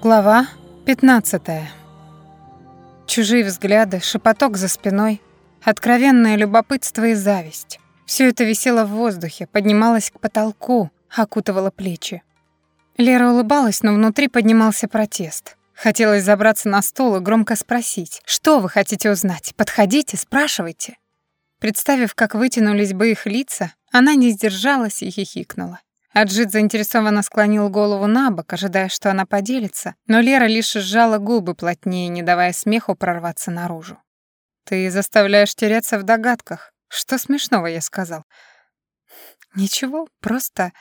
Глава 15. Чужие взгляды, шепоток за спиной, откровенное любопытство и зависть. Все это висело в воздухе, поднималось к потолку, окутывало плечи. Лера улыбалась, но внутри поднимался протест. Хотелось забраться на стол и громко спросить: "Что вы хотите узнать? Подходите, спрашивайте". Представив, как вытянулись бы их лица, она не сдержалась и хихикнула. Аджит заинтересованно склонил голову на бок, ожидая, что она поделится, но Лера лишь сжала губы плотнее, не давая смеху прорваться наружу. «Ты заставляешь теряться в догадках. Что смешного я сказал?» «Ничего, просто...»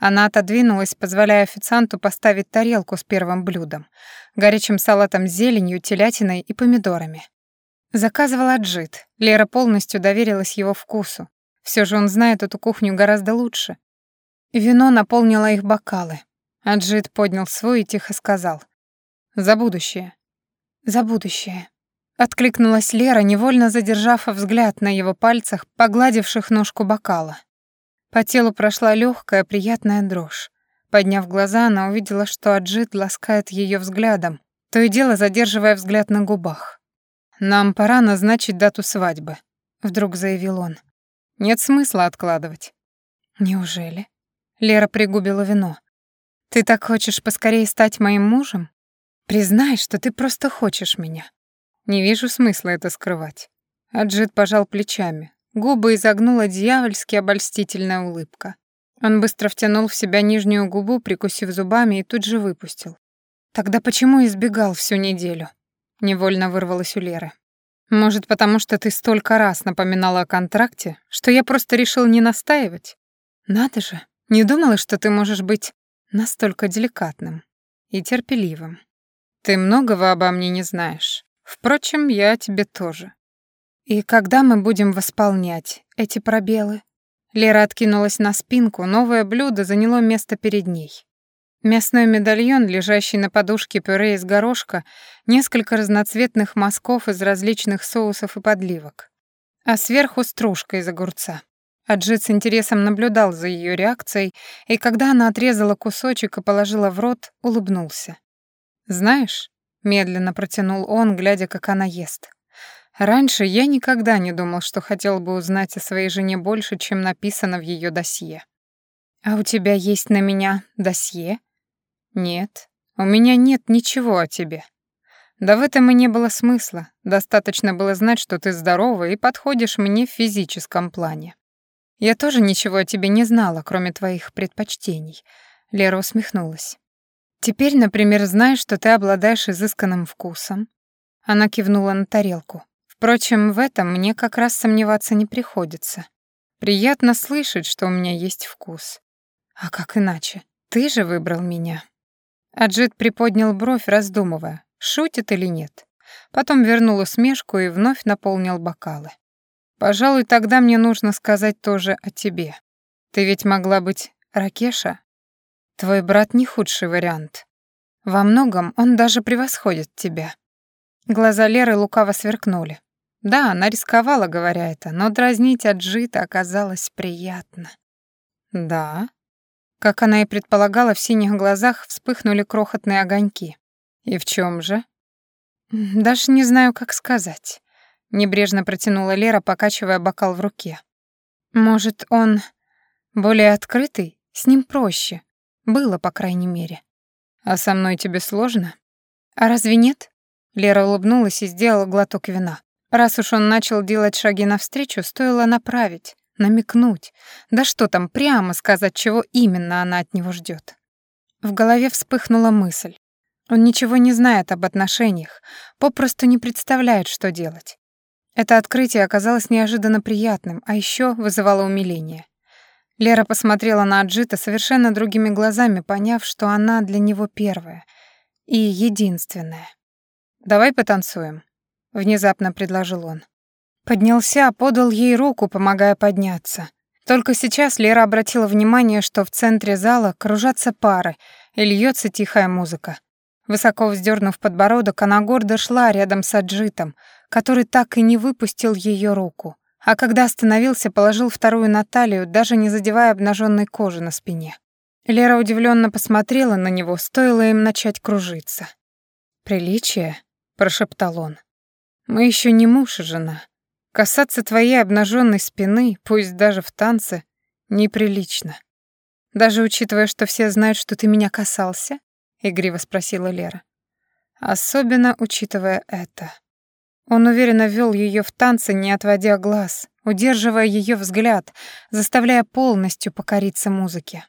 Она отодвинулась, позволяя официанту поставить тарелку с первым блюдом, горячим салатом с зеленью, телятиной и помидорами. Заказывал Аджит. Лера полностью доверилась его вкусу. Все же он знает эту кухню гораздо лучше. Вино наполнило их бокалы. Аджит поднял свой и тихо сказал. «За будущее». «За будущее». Откликнулась Лера, невольно задержав взгляд на его пальцах, погладивших ножку бокала. По телу прошла легкая, приятная дрожь. Подняв глаза, она увидела, что Аджит ласкает ее взглядом, то и дело задерживая взгляд на губах. «Нам пора назначить дату свадьбы», — вдруг заявил он. «Нет смысла откладывать». «Неужели?» Лера пригубила вино. «Ты так хочешь поскорее стать моим мужем? Признай, что ты просто хочешь меня». Не вижу смысла это скрывать. Аджит пожал плечами. Губы изогнула дьявольски обольстительная улыбка. Он быстро втянул в себя нижнюю губу, прикусив зубами, и тут же выпустил. «Тогда почему избегал всю неделю?» Невольно вырвалась у Леры. «Может, потому что ты столько раз напоминала о контракте, что я просто решил не настаивать? Надо же, не думала, что ты можешь быть настолько деликатным и терпеливым. Ты многого обо мне не знаешь. Впрочем, я тебе тоже. И когда мы будем восполнять эти пробелы? Лера откинулась на спинку, новое блюдо заняло место перед ней. Мясной медальон, лежащий на подушке пюре из горошка, несколько разноцветных мазков из различных соусов и подливок. А сверху стружка из огурца. Аджит с интересом наблюдал за ее реакцией, и когда она отрезала кусочек и положила в рот, улыбнулся. «Знаешь», — медленно протянул он, глядя, как она ест, «раньше я никогда не думал, что хотел бы узнать о своей жене больше, чем написано в ее досье». «А у тебя есть на меня досье?» «Нет, у меня нет ничего о тебе». Да в этом и не было смысла. Достаточно было знать, что ты здорова и подходишь мне в физическом плане. «Я тоже ничего о тебе не знала, кроме твоих предпочтений», — Лера усмехнулась. «Теперь, например, знаешь, что ты обладаешь изысканным вкусом». Она кивнула на тарелку. «Впрочем, в этом мне как раз сомневаться не приходится. Приятно слышать, что у меня есть вкус. А как иначе? Ты же выбрал меня». Аджит приподнял бровь, раздумывая, шутит или нет. Потом вернул усмешку и вновь наполнил бокалы. Пожалуй, тогда мне нужно сказать тоже о тебе. Ты ведь могла быть Ракеша? Твой брат не худший вариант. Во многом он даже превосходит тебя. Глаза Леры лукаво сверкнули. Да, она рисковала, говоря это, но дразнить Аджита оказалось приятно. Да. Как она и предполагала, в синих глазах вспыхнули крохотные огоньки. И в чем же? Даже не знаю, как сказать. Небрежно протянула Лера, покачивая бокал в руке. Может, он более открытый? С ним проще. Было, по крайней мере. А со мной тебе сложно? А разве нет? Лера улыбнулась и сделала глоток вина. Раз уж он начал делать шаги навстречу, стоило направить, намекнуть. Да что там, прямо сказать, чего именно она от него ждет. В голове вспыхнула мысль. Он ничего не знает об отношениях, попросту не представляет, что делать. Это открытие оказалось неожиданно приятным, а еще вызывало умиление. Лера посмотрела на Аджита совершенно другими глазами, поняв, что она для него первая и единственная. «Давай потанцуем», — внезапно предложил он. Поднялся, подал ей руку, помогая подняться. Только сейчас Лера обратила внимание, что в центре зала кружатся пары и льется тихая музыка. Высоко вздернув подбородок, она гордо шла рядом с Аджитом, который так и не выпустил ее руку, а когда остановился, положил вторую на талию, даже не задевая обнаженной кожи на спине. Лера удивленно посмотрела на него, стоило им начать кружиться. «Приличие?» — прошептал он. «Мы еще не муж и жена. Касаться твоей обнаженной спины, пусть даже в танце, неприлично. Даже учитывая, что все знают, что ты меня касался?» — игриво спросила Лера. «Особенно учитывая это». Он уверенно вел ее в танцы, не отводя глаз, удерживая ее взгляд, заставляя полностью покориться музыке.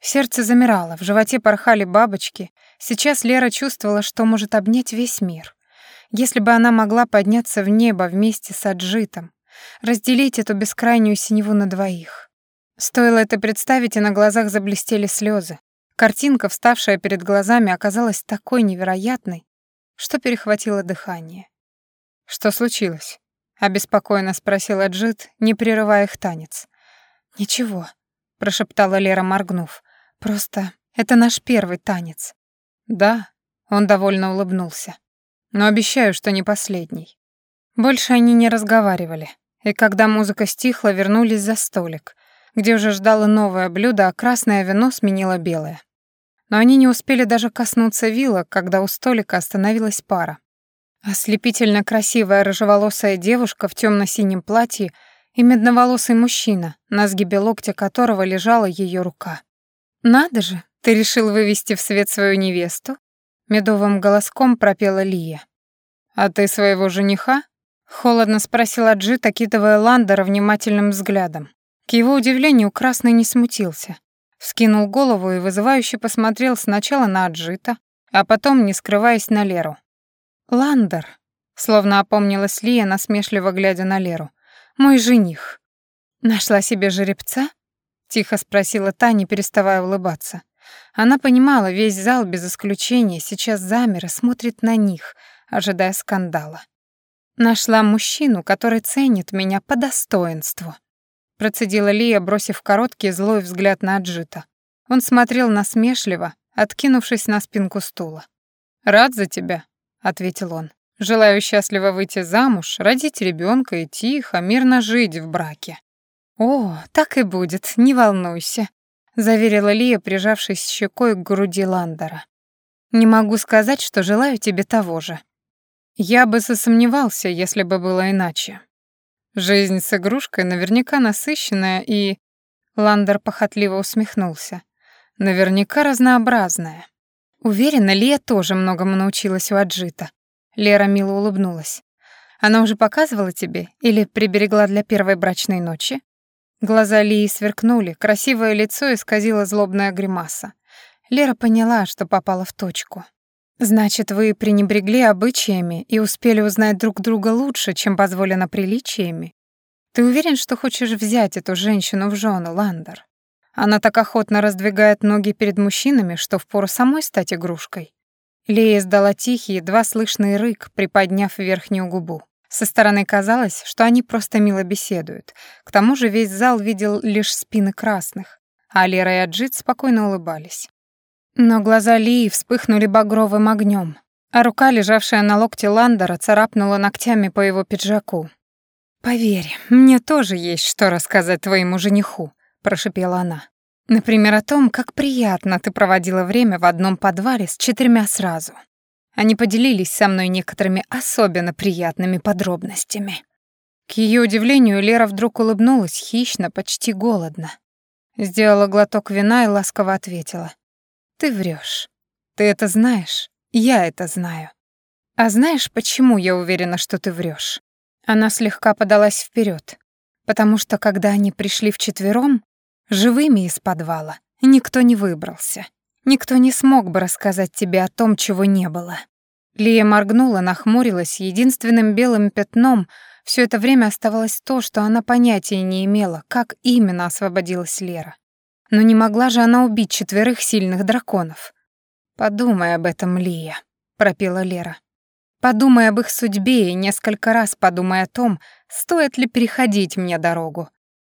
Сердце замирало, в животе порхали бабочки. Сейчас Лера чувствовала, что может обнять весь мир. Если бы она могла подняться в небо вместе с Аджитом, разделить эту бескрайнюю синеву на двоих. Стоило это представить, и на глазах заблестели слезы. Картинка, вставшая перед глазами, оказалась такой невероятной, что перехватило дыхание. «Что случилось?» — обеспокоенно спросил Аджит, не прерывая их танец. «Ничего», — прошептала Лера, моргнув. Просто это наш первый танец. Да, он довольно улыбнулся. Но обещаю, что не последний. Больше они не разговаривали, и когда музыка стихла, вернулись за столик, где уже ждало новое блюдо, а красное вино сменило белое. Но они не успели даже коснуться вилок, когда у столика остановилась пара. Ослепительно красивая рыжеволосая девушка в темно синем платье и медноволосый мужчина, на сгибе локтя которого лежала ее рука. «Надо же, ты решил вывести в свет свою невесту?» Медовым голоском пропела Лия. «А ты своего жениха?» Холодно спросил Аджит, окидывая Ландера внимательным взглядом. К его удивлению, Красный не смутился. Вскинул голову и вызывающе посмотрел сначала на Аджита, а потом, не скрываясь, на Леру. «Ландер», — словно опомнилась Лия, насмешливо глядя на Леру, — «мой жених». «Нашла себе жеребца?» Тихо спросила та, не переставая улыбаться. Она понимала, весь зал без исключения сейчас замер и смотрит на них, ожидая скандала. «Нашла мужчину, который ценит меня по достоинству», процедила Лия, бросив короткий злой взгляд на Аджита. Он смотрел насмешливо, откинувшись на спинку стула. «Рад за тебя», — ответил он. «Желаю счастливо выйти замуж, родить ребенка и тихо, мирно жить в браке». «О, так и будет, не волнуйся», — заверила Лия, прижавшись щекой к груди Ландера. «Не могу сказать, что желаю тебе того же». Я бы засомневался, если бы было иначе. Жизнь с игрушкой наверняка насыщенная и... Ландер похотливо усмехнулся. Наверняка разнообразная. Уверена, Лия тоже многому научилась у Аджита. Лера мило улыбнулась. Она уже показывала тебе или приберегла для первой брачной ночи? Глаза Лии сверкнули, красивое лицо исказило злобная гримаса. Лера поняла, что попала в точку. «Значит, вы пренебрегли обычаями и успели узнать друг друга лучше, чем позволено приличиями? Ты уверен, что хочешь взять эту женщину в жену, Ландер? Она так охотно раздвигает ноги перед мужчинами, что впору самой стать игрушкой». Лея издала тихий, едва слышный рык, приподняв верхнюю губу. Со стороны казалось, что они просто мило беседуют. К тому же весь зал видел лишь спины красных, а Лера и Аджит спокойно улыбались. Но глаза Лии вспыхнули багровым огнем, а рука, лежавшая на локте Ландера, царапнула ногтями по его пиджаку. «Поверь, мне тоже есть что рассказать твоему жениху», — прошипела она. «Например, о том, как приятно ты проводила время в одном подвале с четырьмя сразу. Они поделились со мной некоторыми особенно приятными подробностями. К ее удивлению, Лера вдруг улыбнулась хищно, почти голодно. Сделала глоток вина и ласково ответила. «Ты врешь. Ты это знаешь. Я это знаю. А знаешь, почему я уверена, что ты врешь? Она слегка подалась вперед, потому что когда они пришли вчетвером, живыми из подвала, никто не выбрался. Никто не смог бы рассказать тебе о том, чего не было. Лия моргнула, нахмурилась, единственным белым пятном все это время оставалось то, что она понятия не имела, как именно освободилась Лера. Но не могла же она убить четверых сильных драконов. «Подумай об этом, Лия», — пропела Лера. «Подумай об их судьбе и несколько раз подумай о том, стоит ли переходить мне дорогу».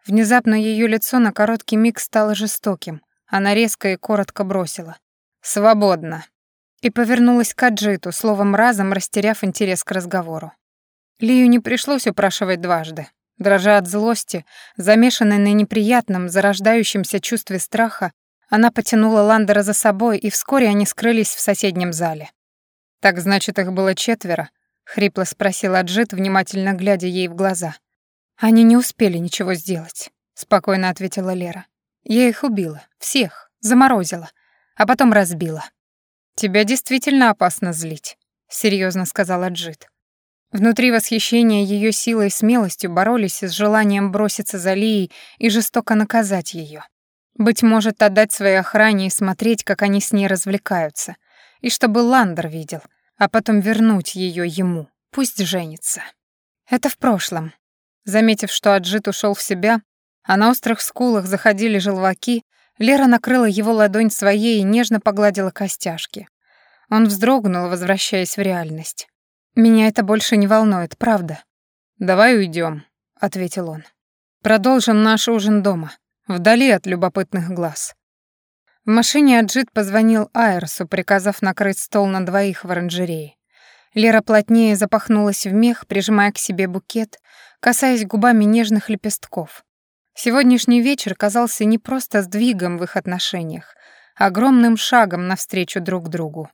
Внезапно ее лицо на короткий миг стало жестоким. Она резко и коротко бросила. «Свободно». И повернулась к Аджиту, словом разом растеряв интерес к разговору. Лию не пришлось упрашивать дважды. Дрожа от злости, замешанной на неприятном, зарождающемся чувстве страха, Она потянула Ландера за собой, и вскоре они скрылись в соседнем зале. «Так значит, их было четверо?» — хрипло спросила Джит, внимательно глядя ей в глаза. «Они не успели ничего сделать», — спокойно ответила Лера. «Я их убила. Всех. Заморозила. А потом разбила». «Тебя действительно опасно злить», — серьезно сказала Джит. Внутри восхищения ее силой и смелостью боролись с желанием броситься за Лией и жестоко наказать ее. Быть может, отдать своей охране и смотреть, как они с ней развлекаются. И чтобы Ландер видел, а потом вернуть ее ему. Пусть женится. Это в прошлом. Заметив, что Аджит ушел в себя, а на острых скулах заходили желваки, Лера накрыла его ладонь своей и нежно погладила костяшки. Он вздрогнул, возвращаясь в реальность. «Меня это больше не волнует, правда?» «Давай уйдем, ответил он. «Продолжим наш ужин дома, вдали от любопытных глаз». В машине Аджит позвонил Айрсу, приказав накрыть стол на двоих в оранжерее. Лера плотнее запахнулась в мех, прижимая к себе букет, касаясь губами нежных лепестков. Сегодняшний вечер казался не просто сдвигом в их отношениях, а огромным шагом навстречу друг другу.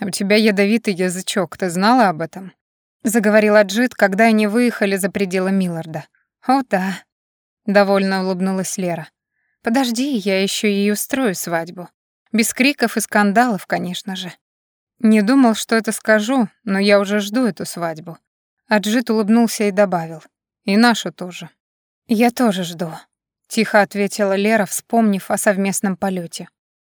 «У тебя ядовитый язычок, ты знала об этом?» — заговорила Джит, когда они выехали за пределы Милларда. «О, да», — довольно улыбнулась Лера. «Подожди, я еще и устрою свадьбу. Без криков и скандалов, конечно же». Не думал, что это скажу, но я уже жду эту свадьбу. Аджит улыбнулся и добавил. И нашу тоже. Я тоже жду, тихо ответила Лера, вспомнив о совместном полете.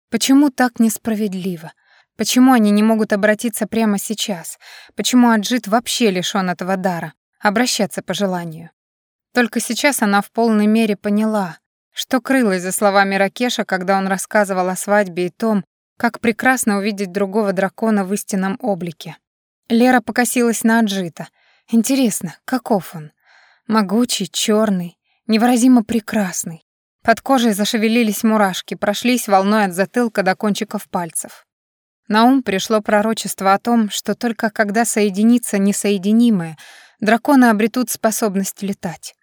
Почему так несправедливо? Почему они не могут обратиться прямо сейчас? Почему Аджит вообще лишён этого дара? Обращаться по желанию. Только сейчас она в полной мере поняла, что крылось за словами Ракеша, когда он рассказывал о свадьбе и том, как прекрасно увидеть другого дракона в истинном облике. Лера покосилась на Аджита. Интересно, каков он? Могучий, чёрный, невыразимо прекрасный. Под кожей зашевелились мурашки, прошлись волной от затылка до кончиков пальцев. На ум пришло пророчество о том, что только когда соединится несоединимое, драконы обретут способность летать.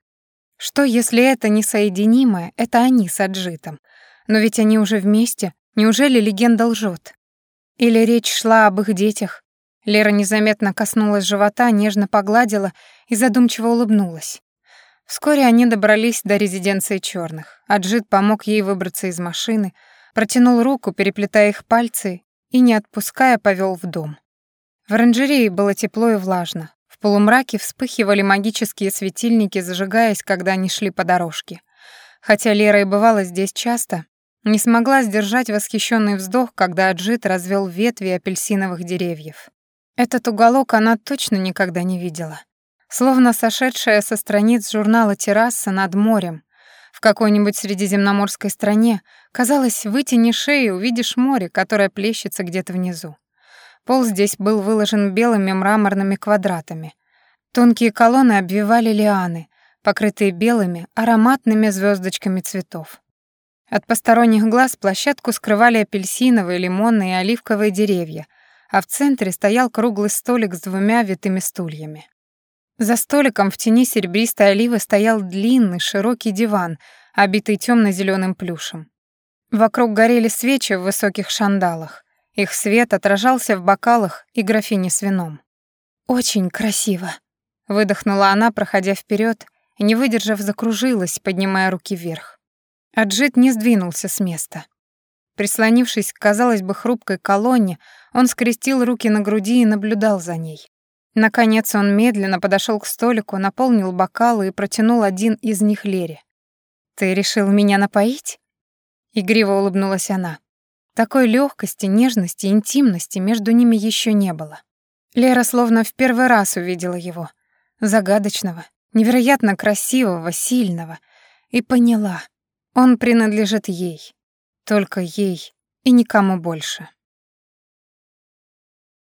Что, если это несоединимое, это они с Аджитом? Но ведь они уже вместе, неужели легенда лжет? Или речь шла об их детях? Лера незаметно коснулась живота, нежно погладила и задумчиво улыбнулась. Вскоре они добрались до резиденции черных. Аджит помог ей выбраться из машины, протянул руку, переплетая их пальцы, и, не отпуская, повел в дом. В оранжерее было тепло и влажно. В полумраке вспыхивали магические светильники, зажигаясь, когда они шли по дорожке. Хотя Лера и бывала здесь часто, не смогла сдержать восхищенный вздох, когда Аджит развел ветви апельсиновых деревьев. Этот уголок она точно никогда не видела. Словно сошедшая со страниц журнала «Терраса» над морем, в какой-нибудь средиземноморской стране, казалось, вытяни шею, увидишь море, которое плещется где-то внизу. Пол здесь был выложен белыми мраморными квадратами. Тонкие колонны обвивали лианы, покрытые белыми, ароматными звездочками цветов. От посторонних глаз площадку скрывали апельсиновые, лимонные и оливковые деревья, а в центре стоял круглый столик с двумя витыми стульями. За столиком в тени серебристой оливы стоял длинный широкий диван, обитый темно-зеленым плюшем. Вокруг горели свечи в высоких шандалах. Их свет отражался в бокалах и графине с вином. «Очень красиво», — выдохнула она, проходя вперед, не выдержав, закружилась, поднимая руки вверх. Аджит не сдвинулся с места. Прислонившись к, казалось бы, хрупкой колонне, он скрестил руки на груди и наблюдал за ней. Наконец он медленно подошел к столику, наполнил бокалы и протянул один из них Лере. «Ты решил меня напоить?» Игриво улыбнулась она. Такой легкости, нежности, интимности между ними еще не было. Лера словно в первый раз увидела его. Загадочного, невероятно красивого, сильного. И поняла, он принадлежит ей. Только ей и никому больше.